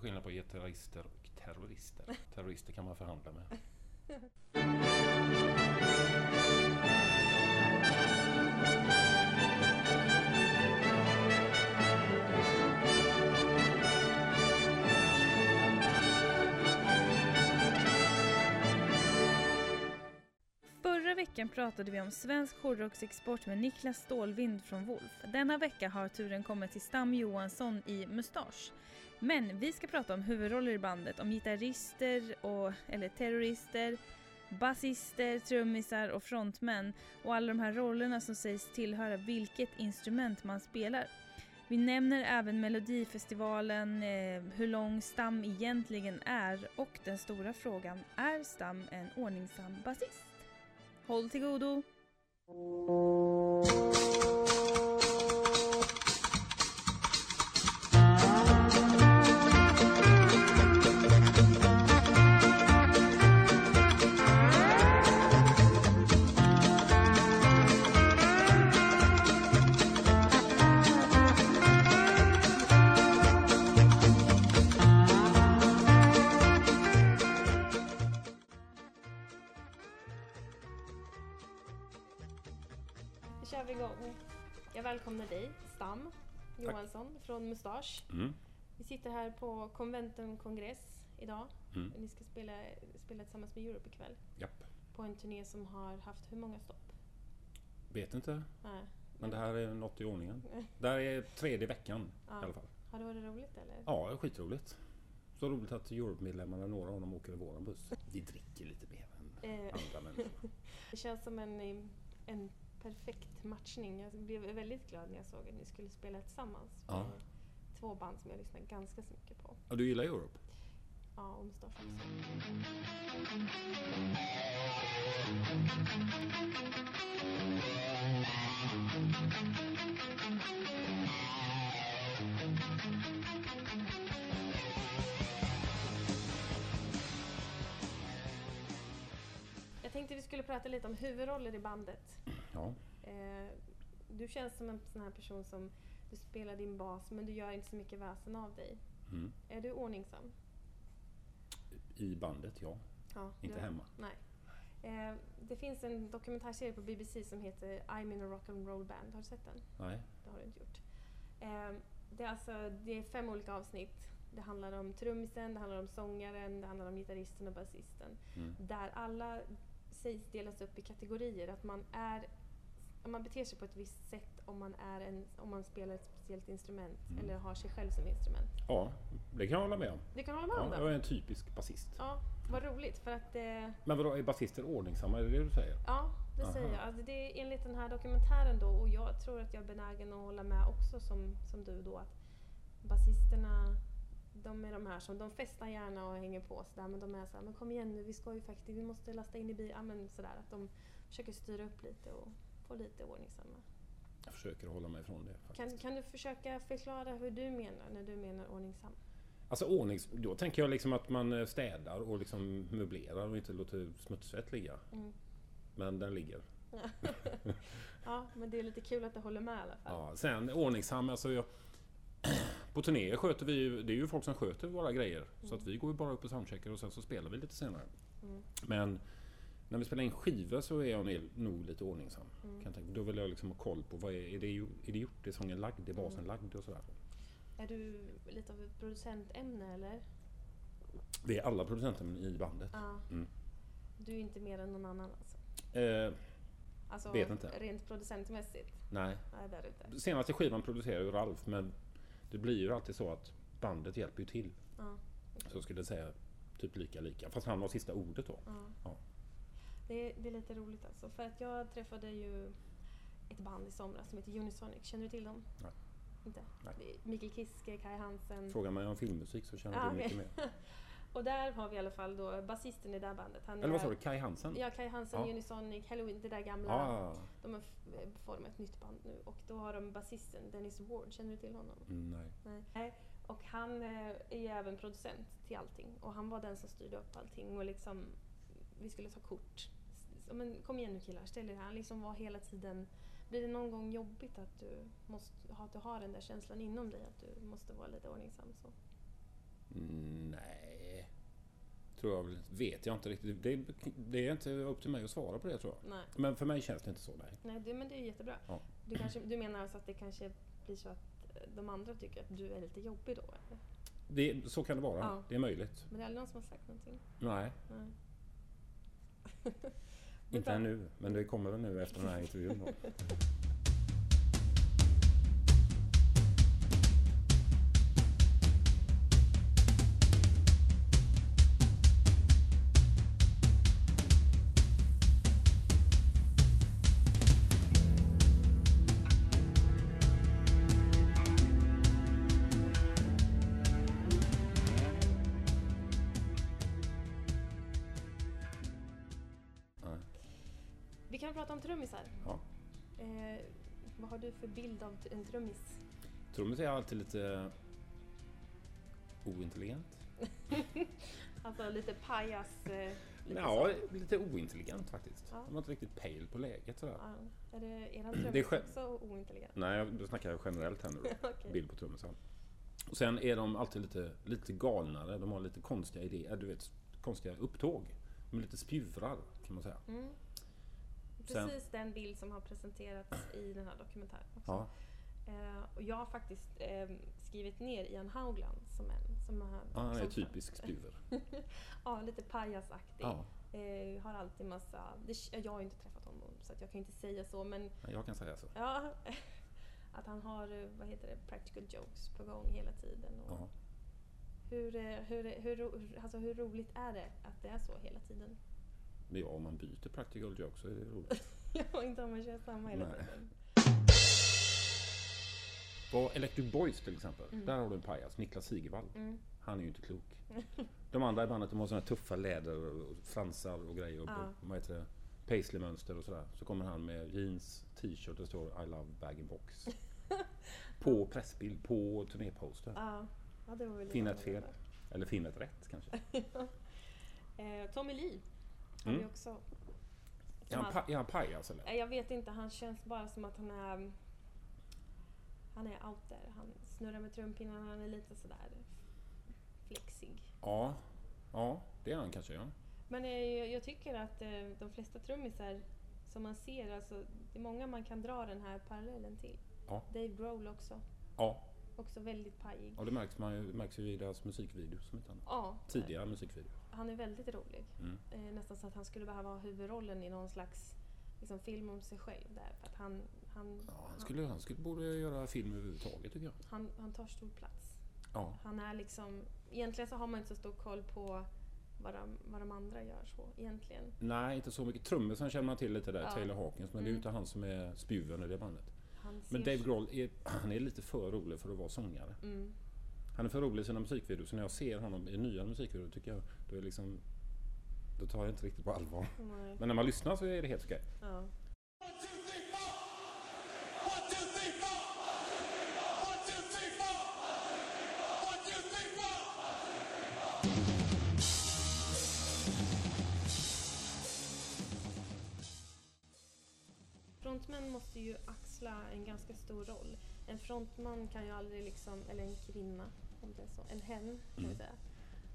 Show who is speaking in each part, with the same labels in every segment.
Speaker 1: för skillnad på att ge terrorister och terrorister? Terrorister kan man förhandla med.
Speaker 2: Förra veckan pratade vi om svensk hårdrocksexport med Niklas Stålvind från Wolf. Denna vecka har turen kommit till Stam Johansson i Mustasch. Men vi ska prata om huvudroller i bandet, om gitarrister och, eller terrorister, basister, trummisar och frontmän och alla de här rollerna som sägs tillhöra vilket instrument man spelar. Vi nämner även Melodifestivalen, eh, hur lång Stam egentligen är och den stora frågan, är Stam en ordningsam basist? Håll till godo!
Speaker 3: Johansson från Mustasch.
Speaker 1: Mm.
Speaker 3: Vi sitter här på Conventum kongress idag.
Speaker 1: Mm.
Speaker 3: Ni ska spela, spela tillsammans med Europe ikväll.
Speaker 1: Japp.
Speaker 3: På en turné som har haft hur många stopp?
Speaker 1: Vet inte,
Speaker 3: Nej.
Speaker 1: men det här är något i ordningen. Det här är tredje veckan
Speaker 3: Ja.
Speaker 1: i alla fall.
Speaker 3: Har det varit roligt eller?
Speaker 1: Ja, skitroligt. Så roligt att Europe-medlemmarna, några av dem åker i våran buss. Vi dricker lite mer än
Speaker 3: Eh,
Speaker 1: andra människor.
Speaker 3: det känns som en, en perfekt matchning. Jag blev väldigt glad när jag såg att ni skulle spela tillsammans.
Speaker 1: Ja.
Speaker 3: Två band som jag lyssnar ganska så mycket på.
Speaker 1: Ja, du gillar Europe?
Speaker 3: Ja, och Mustasch också. Jag tänkte vi skulle prata lite om huvudroller i bandet.
Speaker 1: Ja.
Speaker 3: Eh, du känns som en sån här person som du spelar din bas men du gör inte så mycket väsen av dig.
Speaker 1: Mm.
Speaker 3: Är du ordningsam?
Speaker 1: I bandet, ja.
Speaker 3: Ja,
Speaker 1: Inte
Speaker 3: du-
Speaker 1: hemma.
Speaker 3: Nej. Eh, det finns en dokumentärserie på BBC som heter I'm in a rock and roll band. Har du sett den?
Speaker 1: Nej.
Speaker 3: Det har du inte gjort. Eh, det, är alltså, det är fem olika avsnitt. Det handlar om trummisen, det handlar om sångaren, det handlar om gitarristen och basisten.
Speaker 1: Mm.
Speaker 3: Där alla sägs delas upp i kategorier. Att man är man beter sig på ett visst sätt om man, är en, om man spelar ett speciellt instrument
Speaker 1: Mm.
Speaker 3: eller har sig själv som instrument.
Speaker 1: Ja, det kan jag hålla med om.
Speaker 3: Det kan hålla med om
Speaker 1: Ja, jag är en typisk basist.
Speaker 3: Ja, vad roligt för att eh,
Speaker 1: Men vadå, är basister ordningsamma? Är det det du säger?
Speaker 3: Ja, det
Speaker 1: Aha.
Speaker 3: säger jag. Alltså det är enligt den här dokumentären då och jag tror att jag är benägen att hålla med också som, som du då att basisterna de är de här som de festar gärna och hänger på sådär men de är såhär, men kom igen nu vi ska ju faktiskt, vi måste lasta in i bilen, ja, men sådär att de försöker styra upp lite och få lite ordningsamma.
Speaker 1: Jag försöker hålla mig ifrån det. Faktiskt.
Speaker 3: Kan, kan du försöka förklara hur du menar när du menar ordningsam?
Speaker 1: Alltså ordnings... Då tänker jag liksom att man eh, städar och liksom möblerar och inte låter smutsvett ligga.
Speaker 3: Mm.
Speaker 1: Men den ligger.
Speaker 3: Ja, men det är lite kul att du håller med i alla fall.
Speaker 1: Ja, sen ordningsam, alltså jag... På turnéer sköter vi ju, det är ju folk som sköter våra grejer. Så att vi går ju bara upp och soundcheckar och sen så spelar vi lite senare.
Speaker 3: Mm.
Speaker 1: Men när vi spelar in skivor så är jag nog- lite ordningsam.
Speaker 3: Mm.
Speaker 1: Kan jag tänka. Då vill jag liksom ha koll på vad är, är, det, är det gjort? Är sången lagd? Är basen
Speaker 3: Mm.
Speaker 1: lagd? Och sådär.
Speaker 3: Är du lite av ett producentämne eller?
Speaker 1: Vi är alla producenter i bandet.
Speaker 3: Ja.
Speaker 1: Mm.
Speaker 3: Du är inte mer än någon annan alltså?
Speaker 1: Eh,
Speaker 3: Alltså
Speaker 1: Vet inte.
Speaker 3: rent producentmässigt?
Speaker 1: nej.
Speaker 3: Nej.
Speaker 1: Senaste skivan producerar ju Ralf men det blir ju alltid så att bandet hjälper ju till.
Speaker 3: Ja,
Speaker 1: Så jag skulle säga typ lika lika. Fast han har sista ordet då.
Speaker 3: ja.
Speaker 1: Ja.
Speaker 3: Det, är, det är lite roligt alltså. För att jag träffade ju ett band i somras som heter Unisonic. Känner du till dem?
Speaker 1: Nej.
Speaker 3: Inte?
Speaker 1: Nej.
Speaker 3: Mikael Kiske, Kai Hansen.
Speaker 1: Frågar man om filmmusik så känner
Speaker 3: Ja,
Speaker 1: du mycket
Speaker 3: okej.
Speaker 1: mer.
Speaker 3: Och där har vi i alla fall då basisten i det där bandet. Han
Speaker 1: Eller vad sa du? Kai Hansen?
Speaker 3: Ja, Kai Hansen,
Speaker 1: Ja.
Speaker 3: Unisonic, Halloween, det där gamla.
Speaker 1: Ah,
Speaker 3: De har format ett nytt band nu och då har de basisten Dennis Ward. Känner du till honom?
Speaker 1: mm, nej.
Speaker 3: Nej. Nej. Och han eh, är ju även producent till allting. Och han var den som styrde upp allting och liksom vi skulle ta kort. Men kom igen nu killar, ställ er här. Han liksom var hela tiden... Blir det någon gång jobbigt att du, måste, ha- att du har den där känslan inom dig att du måste vara lite ordningsam? Så?
Speaker 1: Mm, Nej. Tror jag väl. Vet jag inte riktigt. Det, det är inte upp till mig att svara på det tror jag.
Speaker 3: Nej,
Speaker 1: Men för mig känns det inte så, nej.
Speaker 3: Nej det, men det är jättebra.
Speaker 1: Ja.
Speaker 3: Du, kanske, du menar alltså att det kanske blir så att eh, de andra tycker att du är lite jobbig då? Eller?
Speaker 1: Det, så kan det vara.
Speaker 3: Ja.
Speaker 1: Det är möjligt.
Speaker 3: Men det är aldrig någon som har sagt någonting?
Speaker 1: Nej,
Speaker 3: Nej.
Speaker 1: inte ännu. Men det kommer väl nu efter den här intervjun då.
Speaker 3: Om trummisar.
Speaker 1: Ja.
Speaker 3: Eh, vad har du för bild av en trummis?
Speaker 1: Trummis är alltid lite ointelligent.
Speaker 3: Alltså lite pajas... Eh, lite
Speaker 1: Ja,
Speaker 3: så.
Speaker 1: lite ointelligent faktiskt.
Speaker 3: Ja.
Speaker 1: De har inte riktigt pejl på läget sådär.
Speaker 3: Ja. Är det eran
Speaker 1: Det är
Speaker 3: trummis också ointelligent?
Speaker 1: Nej, då snackar jag generellt här nu. då.
Speaker 3: Okej.
Speaker 1: Bild på trummisen. Och sen är de alltid lite, lite galnare. De har lite konstiga idéer. Du vet, konstiga upptåg. De är lite spjuvrar kan man säga.
Speaker 3: Mm.
Speaker 1: Sen-
Speaker 3: Precis den bild som har presenterats i den här dokumentären också.
Speaker 1: Ja,
Speaker 3: Eh, och jag har faktiskt eh, skrivit ner Ian Haugland som en som har...
Speaker 1: ja han är
Speaker 3: som-
Speaker 1: typisk spjuver.
Speaker 3: Ja, lite pajasaktig.
Speaker 1: Ja,
Speaker 3: Eh, har alltid massa... Det, jag har ju inte träffat honom så att jag kan inte säga så men
Speaker 1: jag kan säga så.
Speaker 3: ja, att han har, eh, vad heter det, practical jokes på gång hela tiden. Och
Speaker 1: Ja.
Speaker 3: hur, eh, hur, hur, hur, alltså hur roligt är det att det är så hela tiden?
Speaker 1: Men ja, om man byter practical jokes så är det roligt.
Speaker 3: Ja, inte om man kör samma hela tiden.
Speaker 1: På Electric Boys till exempel.
Speaker 3: Mm.
Speaker 1: Där har du en pajas, Niklas Sigervall.
Speaker 3: Mm.
Speaker 1: Han är ju inte klok. De andra i bandet de har såna tuffa läder och fransar och grejer. Och
Speaker 3: Ja.
Speaker 1: vad heter det? Paisley-mönster och sådär. Så kommer han med jeans, t-shirt och står I love bag-in-box. på pressbild, på turnéposter.
Speaker 3: Ja, ja, det var väl
Speaker 1: Finna ett fel. Eller finna ett rätt kanske.
Speaker 3: Eh, Tommy Lee har vi
Speaker 1: Mm.
Speaker 3: också.
Speaker 1: Är han, pa- är han pajas eller?
Speaker 3: Jag vet inte, han känns bara som att han är... Han är out there. Han snurrar med trumpinnarna, han är lite sådär flexig.
Speaker 1: Ja. Ja, det är han kanske ja.
Speaker 3: Men eh, jag tycker att eh, de flesta trummisar som man ser, alltså, det är många man kan dra den här parallellen till.
Speaker 1: Ja.
Speaker 3: Dave Grohl också.
Speaker 1: Ja,
Speaker 3: Också väldigt pajig.
Speaker 1: och det märks, man ju, märks ju i deras musikvideos som inte annat.
Speaker 3: Ja,
Speaker 1: Tidiga musikvideos.
Speaker 3: han är väldigt rolig.
Speaker 1: Mm.
Speaker 3: Eh, nästan så att han skulle behöva ha huvudrollen i någon slags liksom, film om sig själv där. För att han, han,
Speaker 1: Ja, han skulle, han skulle borde göra film överhuvudtaget tycker jag.
Speaker 3: han, han tar stor plats.
Speaker 1: Ja.
Speaker 3: Han är liksom, egentligen så har man inte så stor koll på vad de, vad de andra gör så egentligen.
Speaker 1: Nej, inte så mycket. Trummisen känner man till lite där,
Speaker 3: Ja.
Speaker 1: Taylor Hawkins. Men det är ju
Speaker 3: Mm.
Speaker 1: inte han som är spjuven i det bandet. Men Dave Grohl är, han är lite för rolig för att vara sångare.
Speaker 3: Mm.
Speaker 1: Han är för rolig i sina musikvideos. Så när jag ser honom i nya musikvideor tycker jag, då är liksom... Då tar jag inte riktigt på allvar.
Speaker 3: Nej.
Speaker 1: Men när man lyssnar så är det helt okej.
Speaker 3: Ja. Frontmän måste ju axla en ganska stor roll. En frontman kan ju aldrig liksom, eller en kvinna, om det är så, en hen kan
Speaker 1: Mm.
Speaker 3: säga,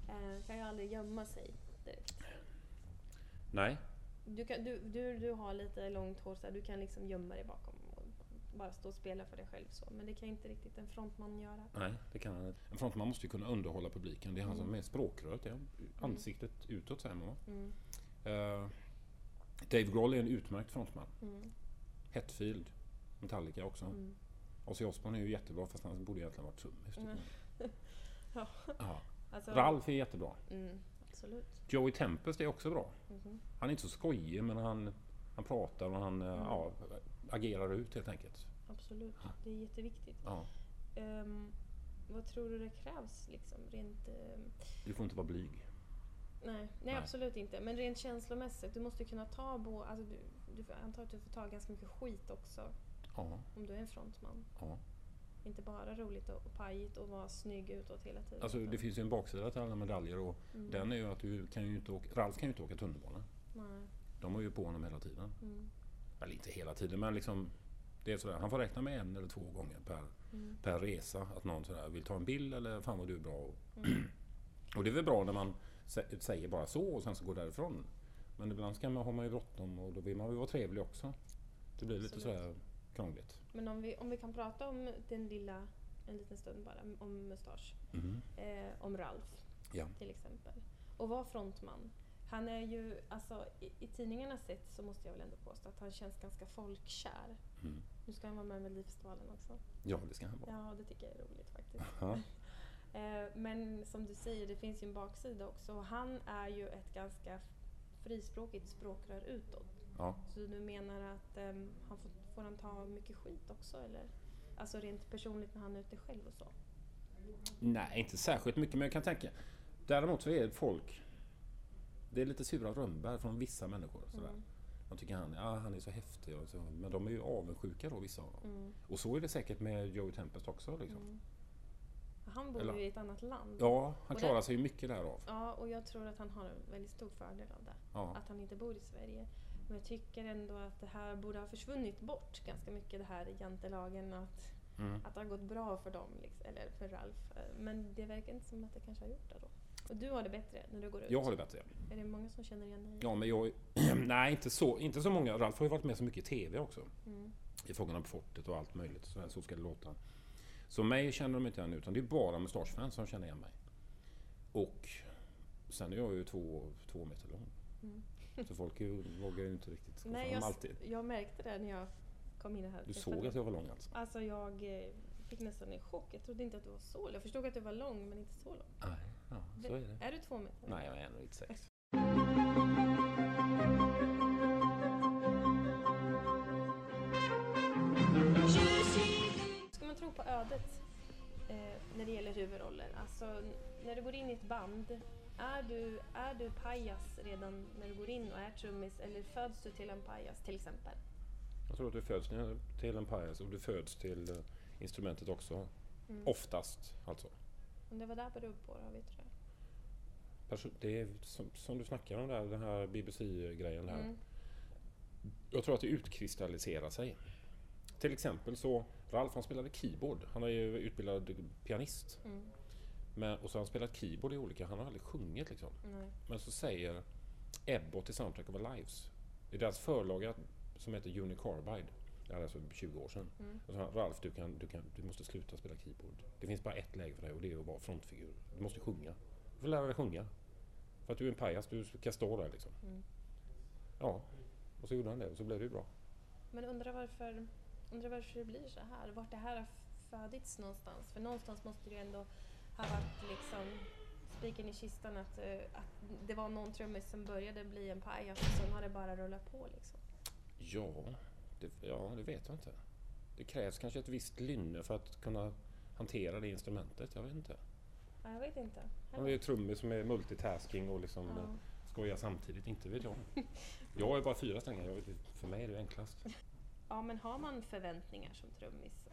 Speaker 3: eh, kan ju aldrig gömma sig direkt.
Speaker 1: Nej,
Speaker 3: Du, kan, du, du, du har lite långt hår, så här, du kan liksom gömma dig bakom och bara stå och spela för dig själv så. Men det kan inte riktigt en frontman göra.
Speaker 1: nej, det kan han inte. En frontman måste ju kunna underhålla publiken. Det är han som
Speaker 3: Mm.
Speaker 1: är språkröret. Det är ansiktet utåt säger man?
Speaker 3: Mm.
Speaker 1: Eh, Dave Grohl är en utmärkt frontman.
Speaker 3: Mm.
Speaker 1: Hetfield, Metallica också.
Speaker 3: Mm.
Speaker 1: Ozzy Osbourne är ju jättebra fast han borde egentligen varit trummis.
Speaker 3: Mm. Ja.
Speaker 1: Ja.
Speaker 3: Alltså,
Speaker 1: Ralf är jättebra.
Speaker 3: Mm, absolut.
Speaker 1: Joey Tempest är också bra.
Speaker 3: Mhm.
Speaker 1: Han är inte så skojig men han, han pratar och han eh,
Speaker 3: Mm.
Speaker 1: ja, agerar ut helt enkelt.
Speaker 3: Absolut. Det är jätteviktigt.
Speaker 1: Ja.
Speaker 3: Ehm, vad tror du det krävs liksom rent... ehm,
Speaker 1: Du får inte vara blyg.
Speaker 3: nej, nej,
Speaker 1: Nej.
Speaker 3: absolut inte. Men rent känslomässigt, du måste kunna ta bo, alltså du, du antar att du får ta ganska mycket skit också
Speaker 1: Ja,
Speaker 3: om du är en frontman.
Speaker 1: ja.
Speaker 3: Inte bara roligt och, pajigt och vara snygg utåt hela tiden.
Speaker 1: Alltså det finns ju en baksida till alla medaljer och
Speaker 3: Mm.
Speaker 1: den är ju att du kan ju inte åka, Ralf kan ju inte åka tunnelbana.
Speaker 3: Nej.
Speaker 1: De har ju på honom hela tiden.
Speaker 3: Mm.
Speaker 1: Eller inte hela tiden men liksom det är sådär. Han får räkna med en eller två gånger per,
Speaker 3: Mm.
Speaker 1: per resa att någon sådär vill ta en bild eller fan vad du är bra. Och
Speaker 3: Mm.
Speaker 1: Och det är väl bra när man sä- säger bara så och sen så går därifrån. Men ibland ska man, har man ju bråttom och då vill man ju vara trevlig också. Det blir lite
Speaker 3: Absolut.
Speaker 1: sådär krångligt.
Speaker 3: Men om vi, om vi kan prata om den lilla, en liten stund bara, om mustasch.
Speaker 1: Mhm.
Speaker 3: Eh, om Ralf
Speaker 1: Ja.
Speaker 3: till exempel. Och vara frontman. Han är ju, alltså i, i tidningarna sett så måste jag väl ändå påstå att han känns ganska folkkär.
Speaker 1: Mm.
Speaker 3: Nu ska han vara med i Melodifestivalen också.
Speaker 1: ja, det ska han vara.
Speaker 3: Ja, det tycker jag är roligt faktiskt. Eh, Men som du säger, det finns ju en baksida också. Han är ju ett ganska frispråkigt språkrör utåt.
Speaker 1: Ja.
Speaker 3: Så du menar att ehm, han får, får han ta mycket skit också eller? Alltså rent personligt när han är ute själv och så?
Speaker 1: Nej, inte särskilt mycket, men jag kan tänka. Däremot så är folk... Det är lite sura rönnbär från vissa människor. Sådär.
Speaker 3: Mm.
Speaker 1: De tycker han, ja, han är så häftig. Och så, men de är ju avundsjuka då, vissa av dem.
Speaker 3: Mm.
Speaker 1: Och så är det säkert med Joey Tempest också. Liksom.
Speaker 3: Mm. Han bor
Speaker 1: Eller-
Speaker 3: ju i ett annat land.
Speaker 1: Ja, han
Speaker 3: Och
Speaker 1: klarar
Speaker 3: det-
Speaker 1: sig ju mycket därav.
Speaker 3: Ja, och jag tror att han har en väldigt stor fördel av det.
Speaker 1: Ja.
Speaker 3: Att han inte bor i Sverige. Men jag tycker ändå att det här borde ha försvunnit bort ganska mycket, det här jantelagen. Att,
Speaker 1: Mm.
Speaker 3: att det har gått bra för dem, liksom, eller för Ralf. Men det verkar inte som att det kanske har gjort det då. Och du har det bättre när du går ut.
Speaker 1: Jag har det bättre.
Speaker 3: Är det många som känner igen dig?
Speaker 1: Ja, men jag... Nej, inte så, inte så många. Ralf har ju varit med så mycket i TV också.
Speaker 3: Mm.
Speaker 1: I Fångarna på fortet och allt möjligt. Så, här, så ska det låta. Så mig känner de inte igen utan det är bara mustaschfans som känner igen mig. Och sen är jag ju två, två meter lång.
Speaker 3: Mm.
Speaker 1: Så folk ju, vågar ju inte riktigt gå
Speaker 3: Nej,
Speaker 1: fram
Speaker 3: jag,
Speaker 1: alltid.
Speaker 3: jag märkte det när jag kom in här.
Speaker 1: Du såg att jag var lång alltså?
Speaker 3: Alltså jag eh, fick nästan en chock. Jag trodde inte att du var så lång. Jag förstod att du var lång, men inte så lång.
Speaker 1: Nej, ja, så är det.
Speaker 3: Är du två meter?
Speaker 1: Nej, jag är 1,96.
Speaker 3: Ska man tro på ödet eh, när det gäller huvudroller? Alltså, när du går in i ett band, är du, är du pajas redan när du går in och är trummis eller föds du till en pajas till exempel?
Speaker 1: Jag tror att du föds till en pajas och du föds till eh, instrumentet också.
Speaker 3: Mm.
Speaker 1: Oftast alltså.
Speaker 3: Om det var där beror på då, vet du det?
Speaker 1: Det är som, som du snackar om där, den här BBC-grejen här.
Speaker 3: Mm.
Speaker 1: Jag tror att det utkristalliserar sig. Till exempel så, Ralf han spelade keyboard. Han är ju utbildad pianist.
Speaker 3: Mm.
Speaker 1: Men, och så har han spelat keyboard i olika, han har aldrig sjungit liksom.
Speaker 3: Nej.
Speaker 1: Men så säger Ebbot i Soundtrack of Our Lives, det är deras förlaga som heter Uni Carbide. Det här är alltså 20 år sedan.
Speaker 3: Mm.
Speaker 1: Och så han, Ralf, du, kan, du, kan, du måste sluta spela keyboard. Det finns bara ett läge för dig och det är att vara frontfigur. Du måste sjunga. Du får lära dig sjunga. För att du är en pajas, du ska stå där liksom.
Speaker 3: Mm.
Speaker 1: Ja, och så gjorde han det och så blev det ju bra.
Speaker 3: Men undrar varför, undrar varför det blir så här? Vart det här har födits någonstans? För någonstans måste det ju ändå ha varit liksom spiken i kistan att, eh, att det var någon trummis som började bli en pajas och sen har det bara rullat på liksom.
Speaker 1: Ja det, ja, det vet jag inte. Det krävs kanske ett visst lynne för att kunna hantera det instrumentet. Jag vet inte.
Speaker 3: Ja, jag vet inte.
Speaker 1: Han är ju trummis som är multitasking och liksom
Speaker 3: Ja.
Speaker 1: ja. skojar samtidigt. Inte vet jag. Jag är bara fyra strängar. För mig är det enklast.
Speaker 3: Ja, men har man förväntningar som trummis?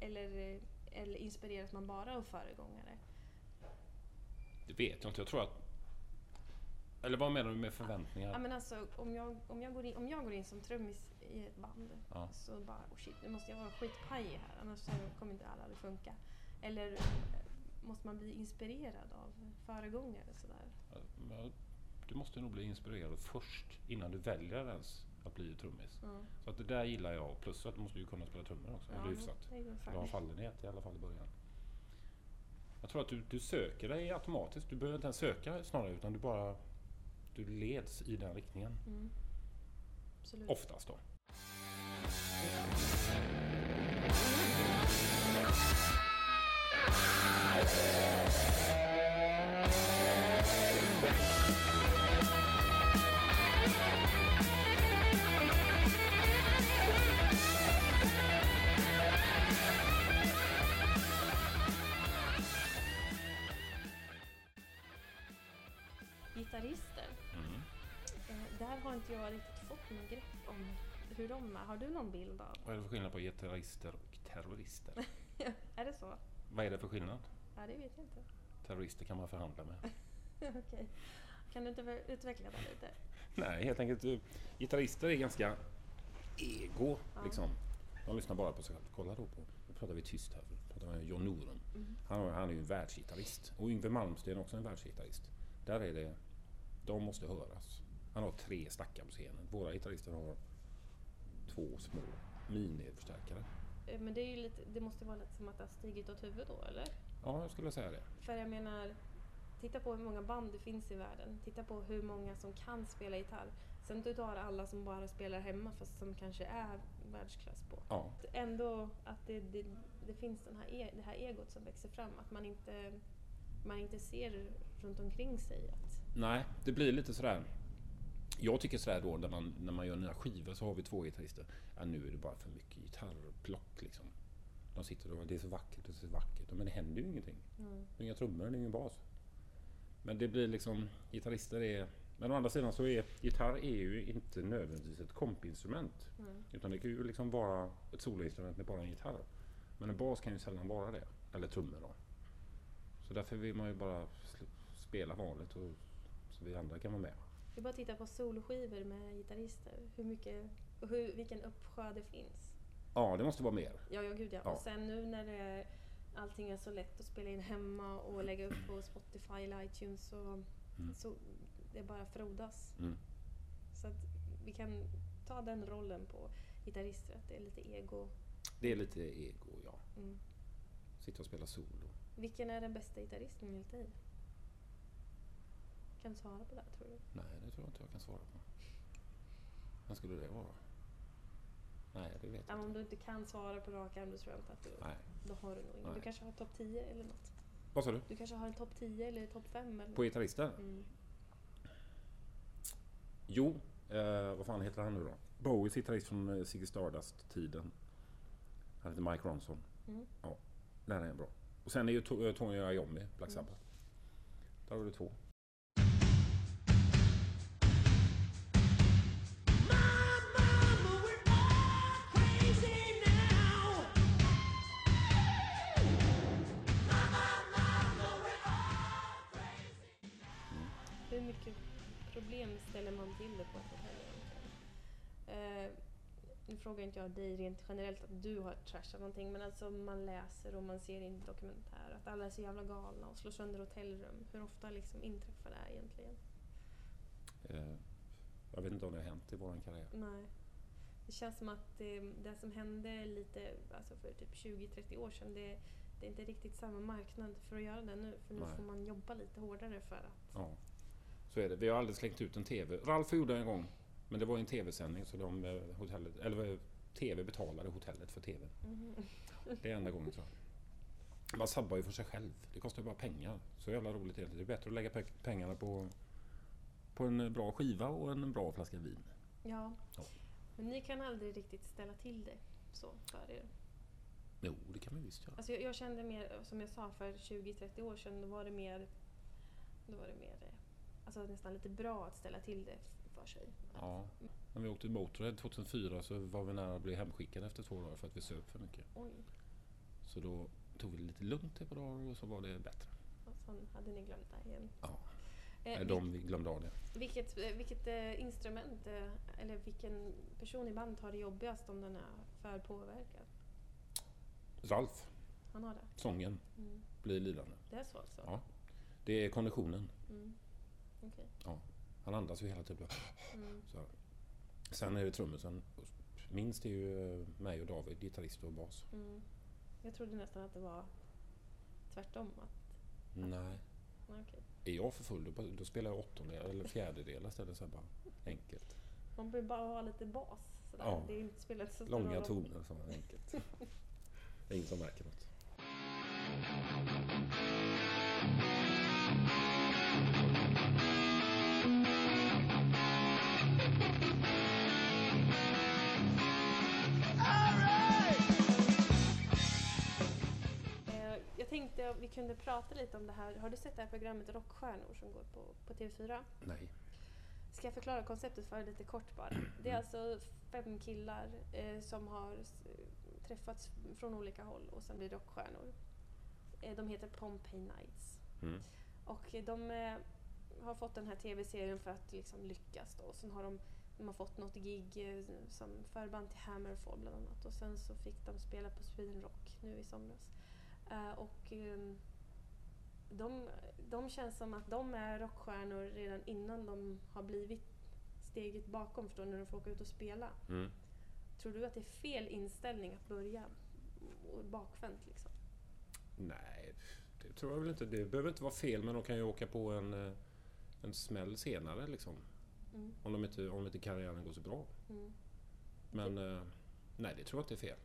Speaker 3: Eller, eller inspireras man bara av föregångare?
Speaker 1: Det vet jag inte. Jag tror att... Eller vad menar du med förväntningar?
Speaker 3: Ja, men alltså, om, jag, om, jag går in, om jag går in som trummis i ett band
Speaker 1: Ja.
Speaker 3: så bara oh shit, nu måste jag vara skitpajig här annars så kommer inte alla att funka. Eller eh, måste man bli inspirerad av föregångare sådär?
Speaker 1: Du måste nog bli inspirerad först innan du väljer ens att bli trummis.
Speaker 3: Mm.
Speaker 1: Så att det där gillar jag. Plus att du måste ju kunna spela trummor också.
Speaker 3: Ja,
Speaker 1: hyfsat. Du har fallenhet i alla fall i början. Jag tror att du, du söker dig automatiskt. Du behöver inte ens söka snarare utan du bara du leds i den riktningen.
Speaker 3: Mm. Absolut.
Speaker 1: Oftast då.
Speaker 3: Gitarrister, hur de är. Har du någon bild av?
Speaker 1: Vad är det för skillnad på gitarrister och terrorister?
Speaker 3: är det så?
Speaker 1: Vad är det för skillnad?
Speaker 3: Ja, det vet jag inte.
Speaker 1: Terrorister kan man förhandla med.
Speaker 3: Okej. Kan du inte utveckla det lite?
Speaker 1: Nej, helt enkelt. eh, Gitarrister är ganska ego,
Speaker 3: Ja.
Speaker 1: liksom. De lyssnar bara på sig själva. Kolla då på, nu pratar vi tyst här. Nu pratar om John Norum.
Speaker 3: Mm.
Speaker 1: Han Han, är ju en världsgitarrist. Och Yngwie Malmsteen är också en världsgitarrist. Där är det... De måste höras. Han har tre stackar på scenen. Våra gitarrister har två små miniförstärkare.
Speaker 3: Eh, Men det, är ju lite, det måste vara lite som att det har stigit åt huvudet då, eller?
Speaker 1: Ja, jag skulle säga det.
Speaker 3: För jag menar, titta på hur många band det finns i världen. Titta på hur många som kan spela gitarr. Sen du tar alla som bara spelar hemma fast som kanske är världsklass på.
Speaker 1: Ja,
Speaker 3: Ändå att det, det, det finns den här e, det här egot som växer fram. Att man inte, man inte ser runt omkring sig att
Speaker 1: Nej, det blir lite sådär. Jag tycker sådär då när man, när man gör nya skivor så har vi två gitarrister. Ja, nu är det bara för mycket gitarrplock liksom. De sitter och det är så vackert, det är så vackert. Men det händer ju ingenting. Det är inga trummor, det är ingen bas. Men det blir liksom, gitarrister är... Men å andra sidan så är gitarr är ju inte nödvändigtvis ett kompinstrument. Utan det kan ju liksom vara ett soloinstrument med bara en gitarr. Men en bas kan ju sällan vara det. Eller trummor då. Så därför vill man ju bara spela vanligt och så vi andra kan vara med.
Speaker 3: Vi bara tittar på soloskivor med gitarrister. Hur mycket, och hur, vilken uppsjö det finns.
Speaker 1: Ja, det måste vara mer.
Speaker 3: Ja, ja gud ja.
Speaker 1: Ja.
Speaker 3: Och sen nu när det är, allting är så lätt att spela in hemma och lägga upp på Spotify eller iTunes så, så det bara frodas.
Speaker 1: Mm.
Speaker 3: Så att vi kan ta den rollen på gitarrister, att det är lite ego.
Speaker 1: Det är lite ego, ja.
Speaker 3: Mm.
Speaker 1: Sitta och spela solo.
Speaker 3: Vilken är den bästa gitarristen enligt dig? Kan svara på det, tror du?
Speaker 1: Nej, det tror jag inte jag kan svara på. Vem skulle det vara? Nej, det vet
Speaker 3: Ja,
Speaker 1: jag
Speaker 3: men om
Speaker 1: inte.
Speaker 3: du inte kan svara på rak arm, då tror jag inte att du...
Speaker 1: Nej.
Speaker 3: Då har du nog ingen. Du kanske har topp 10 eller något.
Speaker 1: Vad sa du?
Speaker 3: Du kanske har en topp 10 eller topp 5 eller
Speaker 1: På
Speaker 3: något.
Speaker 1: gitarrister?
Speaker 3: Mm.
Speaker 1: Jo, eh, vad fan heter han nu då? Bowies gitarrist från eh, Ziggy Stardust-tiden. Han heter Mike Ronson.
Speaker 3: Mm.
Speaker 1: Ja, den är bra. Och sen är ju eh, Tony Iommi, Black Sabbath. Där har du två.
Speaker 3: Mycket problem ställer man till det på ett hotell egentligen? Eh, nu frågar inte jag dig rent generellt att du har trashat någonting men alltså man läser och man ser i en dokumentär att alla är så jävla galna och slår sönder hotellrum. Hur ofta liksom inträffar det här egentligen?
Speaker 1: Eh, jag vet inte om det har hänt i våran karriär.
Speaker 3: Nej. Det känns som att det, det som hände lite, alltså för typ 20-30 år sedan, det, det är inte riktigt samma marknad för att göra det nu. För nu
Speaker 1: Nej.
Speaker 3: får man jobba lite hårdare för att...
Speaker 1: Ja, så är det. Vi har aldrig slängt ut en TV. Ralf gjorde en gång. Men det var en TV-sändning så de, eh, hotellet, eller eh, TV betalade hotellet för TV.
Speaker 3: Mhm.
Speaker 1: Det är enda gången tror jag. Man sabbar ju för sig själv. Det kostar ju bara pengar. Så jävla roligt är det. Det är bättre att lägga pe- pengarna på, på en bra skiva och en bra flaska vin.
Speaker 3: Ja.
Speaker 1: Ja.
Speaker 3: Men ni kan aldrig riktigt ställa till det så för er.
Speaker 1: Jo, det kan man visst göra.
Speaker 3: Alltså jag, jag kände mer, som jag sa, för 20-30 år sedan, då var det mer, då var det mer eh, alltså nästan lite bra att ställa till det för sig.
Speaker 1: Ja. När vi åkte Motörhead 2004 så var vi nära att bli hemskickade efter två dagar för att vi söp för mycket.
Speaker 3: Oj,
Speaker 1: Så då tog vi det lite lugnt ett par dagar och så var det bättre.
Speaker 3: och sen hade ni glömt det igen.
Speaker 1: Ja.
Speaker 3: Eh,
Speaker 1: de vi glömde av det.
Speaker 3: Vilket, eh, vilket eh, instrument eh, eller vilken person i bandet har det jobbigast om den är för påverkad?
Speaker 1: Ralf,
Speaker 3: Han har det?
Speaker 1: sången,
Speaker 3: Mm.
Speaker 1: blir lidande.
Speaker 3: Det är så alltså?
Speaker 1: Ja. Det är konditionen.
Speaker 3: Mm. Okej.
Speaker 1: Han andas ju hela tiden.
Speaker 3: Mm.
Speaker 1: Så. Sen är det trummisen. Minst är ju eh, mig och David, gitarrist och bas.
Speaker 3: Mm. Jag trodde nästan att det var tvärtom. Att,
Speaker 1: Nej.
Speaker 3: nej, okej.
Speaker 1: Är jag för full då, då spelar jag åttondel eller fjärdedelar istället. Så bara enkelt.
Speaker 3: Man behöver bara ha lite bas. Sådär.
Speaker 1: Ja.
Speaker 3: Det är inte spelar inte så stor
Speaker 1: Långa
Speaker 3: roll
Speaker 1: toner så enkelt. Det är ingen som märker något.
Speaker 3: Tänkte vi kunde prata lite om det här. Har du sett det här programmet Rockstjärnor som går på, på TV4?
Speaker 1: Nej.
Speaker 3: Ska jag förklara konceptet för dig lite kort bara? Det är alltså fem killar eh, som har träffats från olika håll och sen blir rockstjärnor. Eh, de heter Pompeii Nights.
Speaker 1: Mm.
Speaker 3: Och de eh, har fått den här TV-serien för att liksom lyckas då. Och sen har de, de har fått något gig eh, som förband till Hammerfall bland annat. Och sen så fick de spela på Sweden Rock nu i somras. Eh, och ehm, de, de känns som att de är rockstjärnor redan innan de har blivit steget bakom, förstår när de får åka ut och spela.
Speaker 1: Mm.
Speaker 3: Tror du att det är fel inställning att börja bakvänt liksom?
Speaker 1: Nej, det tror jag väl inte. Det behöver inte vara fel, men de kan ju åka på en, eh, en smäll senare liksom.
Speaker 3: Mm.
Speaker 1: Om, de inte, om inte karriären går så bra.
Speaker 3: Mm.
Speaker 1: Men eh, nej, det tror jag inte är fel.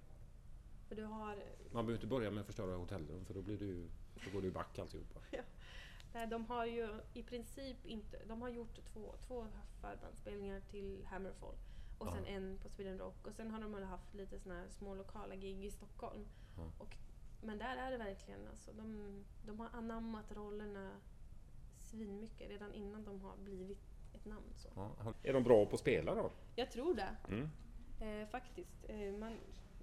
Speaker 3: För du har,
Speaker 1: Man behöver inte börja med att förstöra hotellrum för då, blir ju, då går det ju back alltihopa.
Speaker 3: nej, de har ju i princip inte, de har gjort två, två förbandsspelningar till Hammerfall och sen
Speaker 1: Ja.
Speaker 3: en på Sweden Rock och sen har de haft lite såna här små lokala gig i Stockholm.
Speaker 1: Ja.
Speaker 3: Och, men där är det verkligen alltså, de, de har anammat rollerna svinmycket redan innan de har blivit ett namn. Så.
Speaker 1: Ja. Är de bra på att spela då?
Speaker 3: Jag tror det.
Speaker 1: Mm.
Speaker 3: Eh, faktiskt. Eh, man,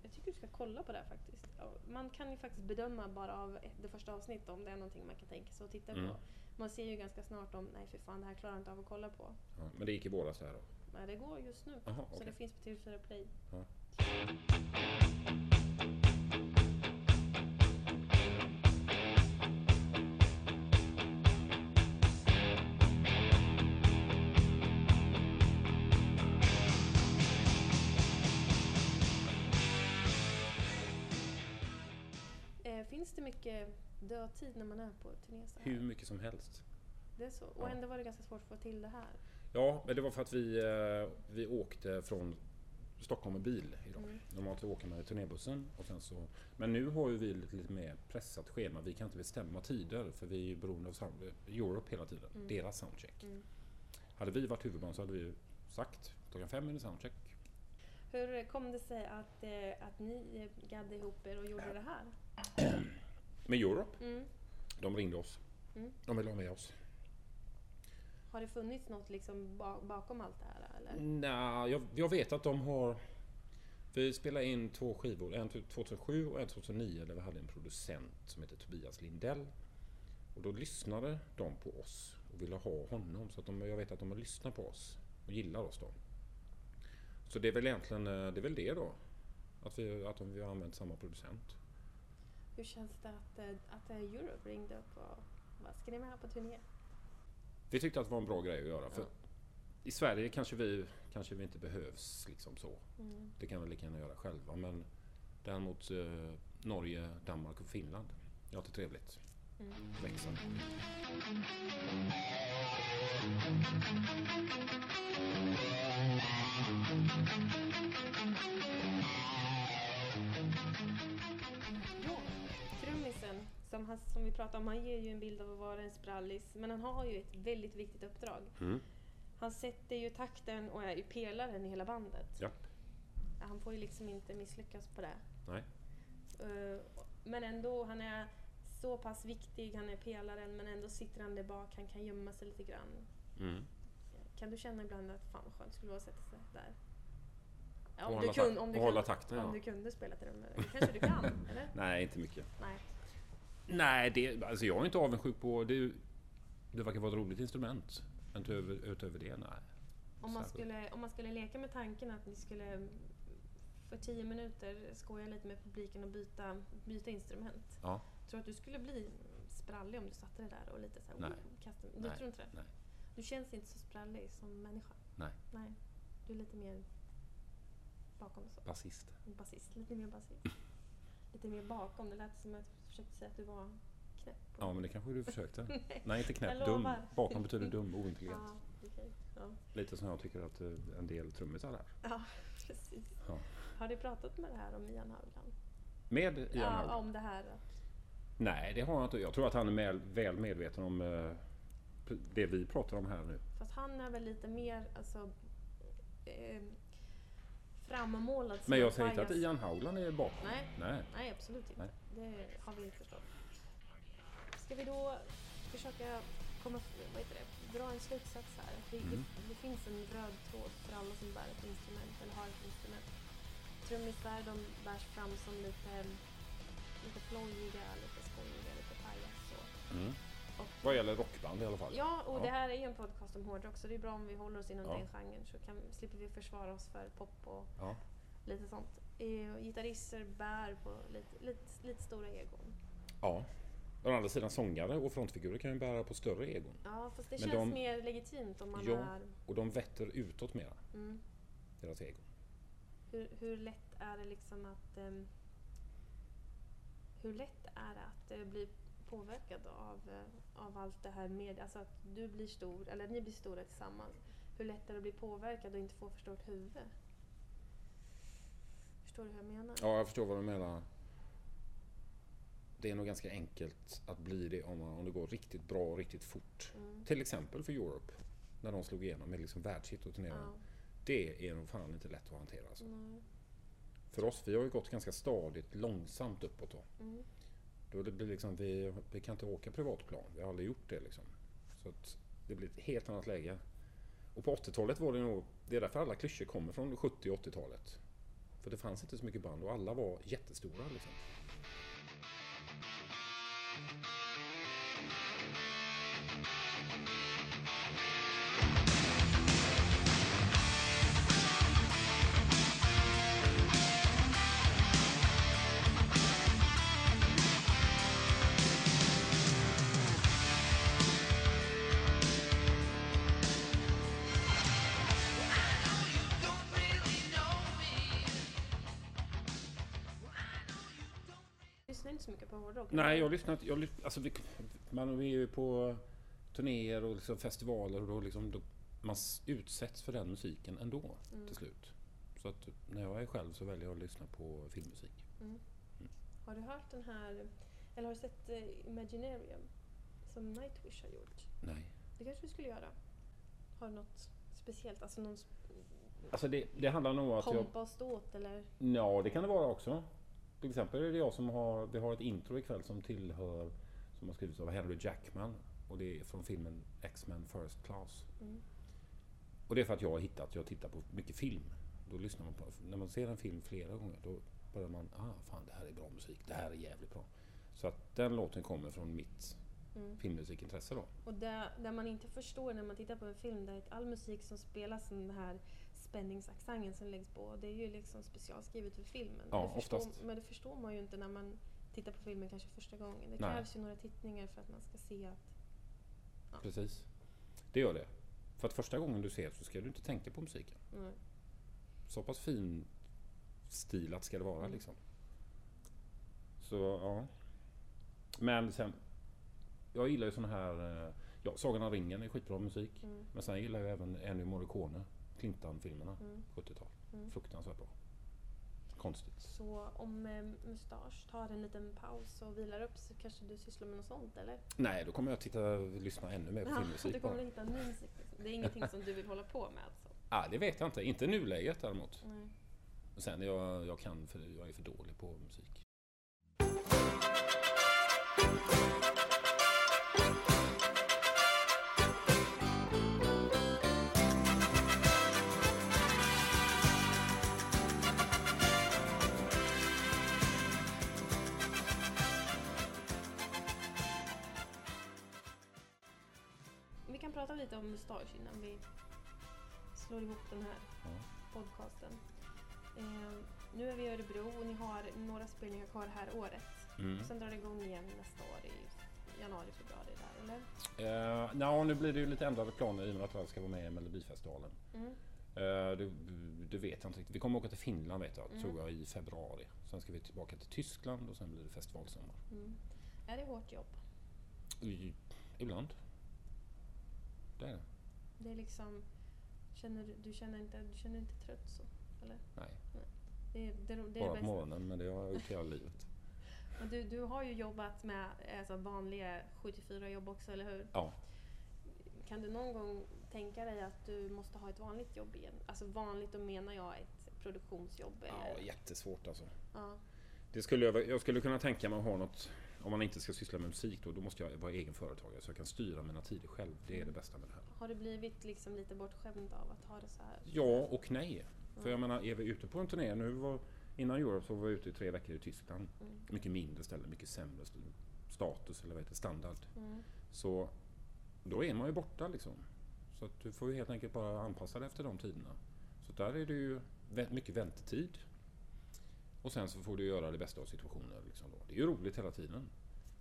Speaker 3: jag tycker du ska kolla på det här faktiskt. Man kan ju faktiskt bedöma bara av det första avsnittet om det är någonting man kan tänka sig att titta
Speaker 1: Mm.
Speaker 3: på. Man ser ju ganska snart om, nej för fan det här klarar jag inte av att kolla på.
Speaker 1: Ja, men det gick i våras här då?
Speaker 3: Men det går just nu.
Speaker 1: Jaha,
Speaker 3: Så
Speaker 1: okej.
Speaker 3: det finns på TV4 Play.
Speaker 1: Ja.
Speaker 3: Finns det mycket dödtid när man är på turné?
Speaker 1: Hur mycket som helst.
Speaker 3: Det är så. Och ändå var det ganska svårt att få till det här.
Speaker 1: Ja, men det var för att vi, eh, vi åkte från Stockholm med bil idag.
Speaker 3: Mm.
Speaker 1: Normalt åker man i turnébussen. Och sen så, men nu har ju vi lite, lite mer pressat schema. Vi kan inte bestämma tider för vi är ju beroende av sound, Europe hela tiden.
Speaker 3: Mm.
Speaker 1: Deras soundcheck.
Speaker 3: Mm.
Speaker 1: Hade vi varit huvudman så hade vi sagt klockan fem är det soundcheck.
Speaker 3: Hur kom det sig att, eh, att ni gaddade ihop er och gjorde det här?
Speaker 1: Med Europe,
Speaker 3: Mm.
Speaker 1: de ringde oss.
Speaker 3: Mm.
Speaker 1: De ville ha med oss.
Speaker 3: Har det funnits något liksom ba- bakom allt det här? Eller?
Speaker 1: Nej, jag, jag vet att de har... Vi spelade in två skivor, en 2007 och en 2009 där vi hade en producent som heter Tobias Lindell. Och då lyssnade de på oss och ville ha honom. Så att de, jag vet att de har lyssnat på oss och gillar oss då. Så det är väl egentligen eh, det, är väl det då. Att vi, att de, vi har använt samma producent.
Speaker 3: Hur känns det att, eh, att eh, Europe ringde upp och vad ska ni med här på turné?
Speaker 1: Vi tyckte att det var en bra grej att göra. För
Speaker 3: Ja.
Speaker 1: I Sverige kanske vi, kanske vi inte behövs liksom så.
Speaker 3: Mm.
Speaker 1: Det kan vi lika gärna göra själva. Men däremot eh, Norge, Danmark och Finland. Det är trevligt.
Speaker 3: Mm.
Speaker 1: Växa.
Speaker 3: Ja, trummisen som, han, som vi pratade om, han ger ju en bild av att vara en sprallis. Men han har ju ett väldigt viktigt uppdrag.
Speaker 1: Mm.
Speaker 3: Han sätter ju takten och är ju pelaren i hela bandet.
Speaker 1: Ja.
Speaker 3: Han får ju liksom inte misslyckas på det.
Speaker 1: Nej.
Speaker 3: Eh, men ändå, han är så pass viktig, han är pelaren, men ändå sitter han där bak, han kan gömma sig lite grann.
Speaker 1: Mm.
Speaker 3: Kan du känna ibland att fan vad skönt skulle vara att sätta sig där? Ja, om, du kun, om, du
Speaker 1: hålla
Speaker 3: kan,
Speaker 1: takten,
Speaker 3: om du kunde spela trummor. Det kanske du kan, eller?
Speaker 1: Nej, inte mycket.
Speaker 3: Nej.
Speaker 1: Nej, det, alltså jag är inte avundsjuk på... Det, det verkar vara ett roligt instrument. Men utöver, utöver det, nej.
Speaker 3: Om man, skulle, om man skulle leka med tanken att ni skulle för tio minuter skoja lite med publiken och byta, byta instrument.
Speaker 1: Ja.
Speaker 3: Tror du att du skulle bli sprallig om du satte dig där och lite så här,
Speaker 1: Nej.
Speaker 3: oh, kasta, Du
Speaker 1: Nej.
Speaker 3: tror inte det?
Speaker 1: Nej.
Speaker 3: Du känns inte så sprallig som människa?
Speaker 1: Nej.
Speaker 3: Nej. Du är lite mer bakom så.
Speaker 1: Basist.
Speaker 3: Basist, lite mer basist. lite mer bakom. Det lät som att du försökte säga att du var knäpp.
Speaker 1: Ja, men det kanske du försökte.
Speaker 3: Nej.
Speaker 1: Nej, inte knäpp.
Speaker 3: Jag
Speaker 1: Dum. Bakom betyder dum, ointelligent.
Speaker 3: Ja, okej. Ja.
Speaker 1: Lite som jag tycker att eh, en del trummisar är.
Speaker 3: ja, precis.
Speaker 1: Ja.
Speaker 3: Har du pratat med det här om Ian Haugland?
Speaker 1: Med Ian
Speaker 3: Ja,
Speaker 1: Haugland?
Speaker 3: om det här.
Speaker 1: Nej, det har jag inte. Jag tror att han är väl, väl medveten om eh, det vi pratar om här nu.
Speaker 3: Fast han är väl lite mer alltså, eh, frammålad
Speaker 1: Men jag säger inte att. Ian Haugland är bakom.
Speaker 3: Nej.
Speaker 1: Nej.
Speaker 3: Nej, absolut inte.
Speaker 1: Nej.
Speaker 3: Det har vi inte förstått. Ska vi då försöka komma, vad heter det, dra en slutsats här? Det,
Speaker 1: Mm.
Speaker 3: det, det finns en röd tråd för alla som bär ett instrument eller har ett instrument. Trummisar de bärs fram som lite, lite plojiga, lite skojiga, lite pajas. så.
Speaker 1: Mm.
Speaker 3: Och,
Speaker 1: Vad gäller rockband i alla fall.
Speaker 3: Ja, och
Speaker 1: Ja.
Speaker 3: det här är ju en podcast om hårdrock så det är bra om vi håller oss inom
Speaker 1: Ja.
Speaker 3: den genren så kan, slipper vi försvara oss för pop och
Speaker 1: Ja.
Speaker 3: lite sånt. Eh, gitarrister bär på lite, lite, lite stora egon.
Speaker 1: Ja. Å andra sidan sångare och frontfigurer kan ju bära på större egon.
Speaker 3: Ja, fast det
Speaker 1: Men
Speaker 3: känns
Speaker 1: de-
Speaker 3: mer legitimt om man
Speaker 1: Ja.
Speaker 3: är...
Speaker 1: Och de vetter utåt mera,
Speaker 3: Mm.
Speaker 1: deras egon.
Speaker 3: Hur, hur lätt är det liksom att... ehm, hur lätt är det att eh, bli påverkad av, eh, av allt det här med... Alltså att du blir stor, eller ni blir stora tillsammans. Hur lätt är det att bli påverkad och inte få för stort huvud? Förstår du hur jag menar?
Speaker 1: Ja, jag förstår vad du menar. Det är nog ganska enkelt att bli det om, man, om det går riktigt bra och riktigt fort.
Speaker 3: Mm.
Speaker 1: Till exempel för Europe. När de slog igenom med liksom världshit och turnerade.
Speaker 3: Ja.
Speaker 1: Det är nog fan inte lätt att hantera. Alltså. För oss, vi har ju gått ganska stadigt långsamt uppåt då.
Speaker 3: Mm
Speaker 1: då det blir liksom, vi, vi kan inte åka privatplan. Vi har aldrig gjort det liksom. Så att det blir ett helt annat läge. Och på 80-talet var det nog, det är därför alla klyschor kommer från 70 och 80-talet. För det fanns inte så mycket band och alla var jättestora liksom.
Speaker 3: Hårdrock.
Speaker 1: Nej, jag har lyssnat, jag, alltså, vi, man är ju på turnéer och liksom festivaler och då liksom, då, man utsätts för den musiken ändå
Speaker 3: Mm.
Speaker 1: till slut. Så att när jag är själv så väljer jag att lyssna på filmmusik.
Speaker 3: Mm. Har du hört den här, eller har du sett eh, Imaginarium? Som Nightwish har gjort.
Speaker 1: Nej.
Speaker 3: Det kanske du skulle göra? Har du något speciellt? Alltså någon
Speaker 1: Alltså det, det handlar nog om att jag...
Speaker 3: pompa och ståt eller?
Speaker 1: Ja, det kan det vara också. Till exempel är det jag som har, vi har ett intro ikväll som tillhör, som har skrivits av Henry Jackman. Och det är från filmen X-Men First Class.
Speaker 3: Mm.
Speaker 1: Och det är för att jag har hittat, jag tittar på mycket film. Då lyssnar man på, när man ser en film flera gånger då börjar man, ah fan det här är bra musik, det här är jävligt bra. Så att den låten kommer från mitt
Speaker 3: Mm.
Speaker 1: filmmusikintresse då.
Speaker 3: Och det, det man inte förstår när man tittar på en film, det är att all musik som spelas, den här spänningsaccenten som läggs på, det är ju liksom specialskrivet för filmen.
Speaker 1: Ja,
Speaker 3: det förstår. Men det förstår man ju inte när man tittar på filmen kanske första gången. Det
Speaker 1: Nej.
Speaker 3: krävs ju några tittningar för att man ska se att... Ja.
Speaker 1: Precis. Det gör det. För att första gången du ser så ska du inte tänka på musiken.
Speaker 3: Nej.
Speaker 1: Så pass fin stilat ska det vara
Speaker 3: Mm.
Speaker 1: liksom. Så ja. Men sen. Jag gillar ju sån här. eh, Ja, Sagan om ringen är skitbra musik.
Speaker 3: Mm.
Speaker 1: Men sen gillar jag även Ennio Morricone. Clintan-filmerna.
Speaker 3: Mm.
Speaker 1: 70-tal.
Speaker 3: Mm.
Speaker 1: Fruktansvärt bra. Konstigt.
Speaker 3: Så om eh, Mustasch tar en liten paus och vilar upp så kanske du sysslar med något sånt eller?
Speaker 1: Nej, då kommer jag titta lyssna ännu mer på
Speaker 3: du
Speaker 1: filmmusik
Speaker 3: kommer
Speaker 1: bara.
Speaker 3: att hitta ny musik. Det är ingenting som du vill hålla på med alltså?
Speaker 1: Ah, det vet jag inte. Inte nuläget däremot.
Speaker 3: Nej.
Speaker 1: Sen jag, jag kan för jag är för dålig på musik.
Speaker 3: Vi kan prata lite om Mustasch innan vi slår ihop den här
Speaker 1: Ja.
Speaker 3: podcasten. Eh, nu är vi i Örebro och ni har några spelningar kvar här året.
Speaker 1: Mm.
Speaker 3: Sen drar det igång igen nästa år i januari, februari där, eller?
Speaker 1: Uh, no, nu blir det ju lite ändrade planer i och med att jag ska vara med i Melodifestivalen.
Speaker 3: Mm.
Speaker 1: Eh, det, det vet jag inte riktigt. Vi kommer åka till Finland vet jag,
Speaker 3: Mm.
Speaker 1: tror jag i februari. Sen ska vi tillbaka till Tyskland och sen blir det festivalsommar.
Speaker 3: Mm. Är det hårt jobb?
Speaker 1: I, ibland. Det är det.
Speaker 3: Det är liksom... Känner, du- du, känner inte, du känner inte trött så? Eller?
Speaker 1: Nej,
Speaker 3: Det är det, det, det, är
Speaker 1: bara
Speaker 3: det
Speaker 1: på morgonen men det har jag gjort hela livet.
Speaker 3: Men du, du har ju jobbat med alltså, vanliga 74 jobb också, eller hur?
Speaker 1: Ja.
Speaker 3: Kan du någon gång tänka dig att du måste ha ett vanligt jobb igen? Alltså vanligt, då menar jag ett produktionsjobb.
Speaker 1: ja,
Speaker 3: Eller?
Speaker 1: jättesvårt alltså.
Speaker 3: Ja.
Speaker 1: Det skulle jag, jag skulle kunna tänka mig att ha något, om man inte ska syssla med musik då, då måste jag vara egen företagare så jag kan styra mina tider själv. Det är det bästa med det här.
Speaker 3: Har du blivit liksom lite bortskämd av att ha det så här?
Speaker 1: Ja och nej. För jag
Speaker 3: Mm.
Speaker 1: menar, är vi ute på en turné nu var, Innan Europe så var vi ute i tre veckor i Tyskland.
Speaker 3: Mm.
Speaker 1: Mycket mindre ställen, mycket sämre st- status eller vad heter standard.
Speaker 3: Mm.
Speaker 1: Så då är man ju borta liksom. Så att du får ju helt enkelt bara anpassa dig efter de tiderna. Så där är det ju mycket väntetid. Och sen så får du göra det bästa av situationen. Liksom då. Det är ju roligt hela tiden.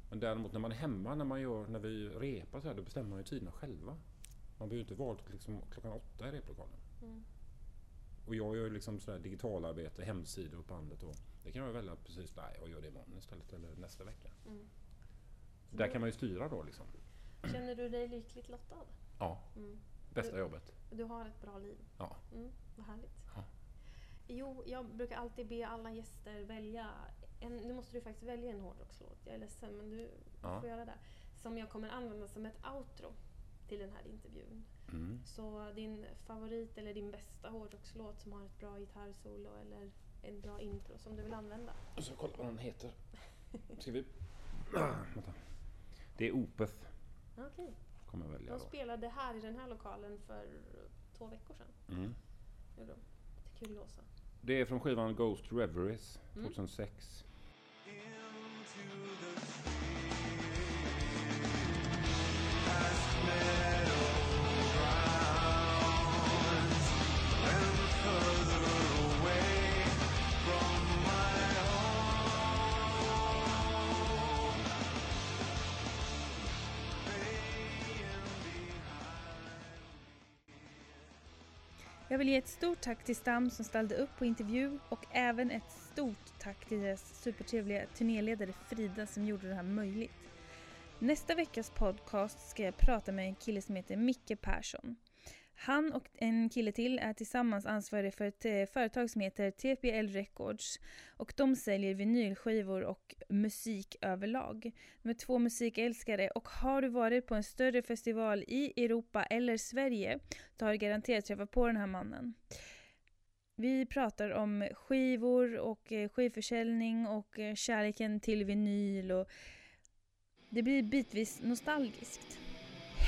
Speaker 1: Men däremot när man är hemma, när, man gör, när vi repar så här, då bestämmer man ju tiderna själva. Man behöver inte vara liksom klockan åtta i replokalen.
Speaker 4: Mm.
Speaker 1: Och jag gör ju liksom sådär digitalarbete, hemsidor på bandet och det kan jag välja precis, nej jag gör det imorgon istället eller nästa vecka.
Speaker 4: Mm.
Speaker 1: Där kan man ju styra då liksom.
Speaker 4: Känner du dig lyckligt lottad?
Speaker 1: Ja,
Speaker 4: Mm.
Speaker 1: bästa jobbet.
Speaker 4: Du har ett bra liv?
Speaker 1: Ja.
Speaker 4: Mm, vad härligt.
Speaker 1: Ja.
Speaker 4: Jo, jag brukar alltid be alla gäster välja en, nu måste du faktiskt välja en hårdrockslåt. Jag är ledsen men du
Speaker 1: Ja.
Speaker 4: får göra det. Som jag kommer använda som ett outro till den här intervjun.
Speaker 1: Mm.
Speaker 4: Så din favorit eller din bästa hårdrockslåt som har ett bra gitarrsolo eller en bra intro som du vill använda.
Speaker 1: Och så kolla vad den heter. Ska vi... Vänta. Det är Opeth
Speaker 4: Okej.
Speaker 1: kommer jag välja
Speaker 4: De spelade här i den här lokalen för två veckor sedan.
Speaker 1: Mm.
Speaker 4: Gjorde de. Till Kuriosa.
Speaker 1: Det är från skivan Ghost Reveries
Speaker 4: Mm.
Speaker 3: Jag vill ge ett stort tack till Stam som ställde upp på intervju och även ett stort tack till deras supertrevliga turnéledare Frida som gjorde det här möjligt. Nästa veckas podcast ska jag prata med en kille som heter Micke Persson. Han och en kille till är tillsammans ansvariga för ett eh, företag som heter TPL Records och de säljer vinylskivor och musik överlag. De är två musikälskare och har du varit på en större festival i Europa eller Sverige så har du garanterat träffat på den här mannen. Vi pratar om skivor och eh, skivförsäljning och eh, kärleken till vinyl och det blir bitvis nostalgiskt.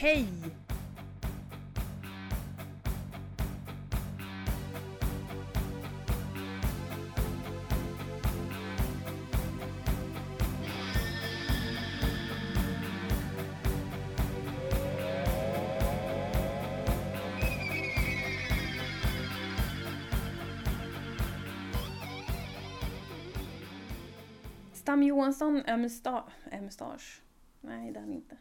Speaker 3: Hej! Sam Johansson är musta- är mustasch. Nej, det är han inte.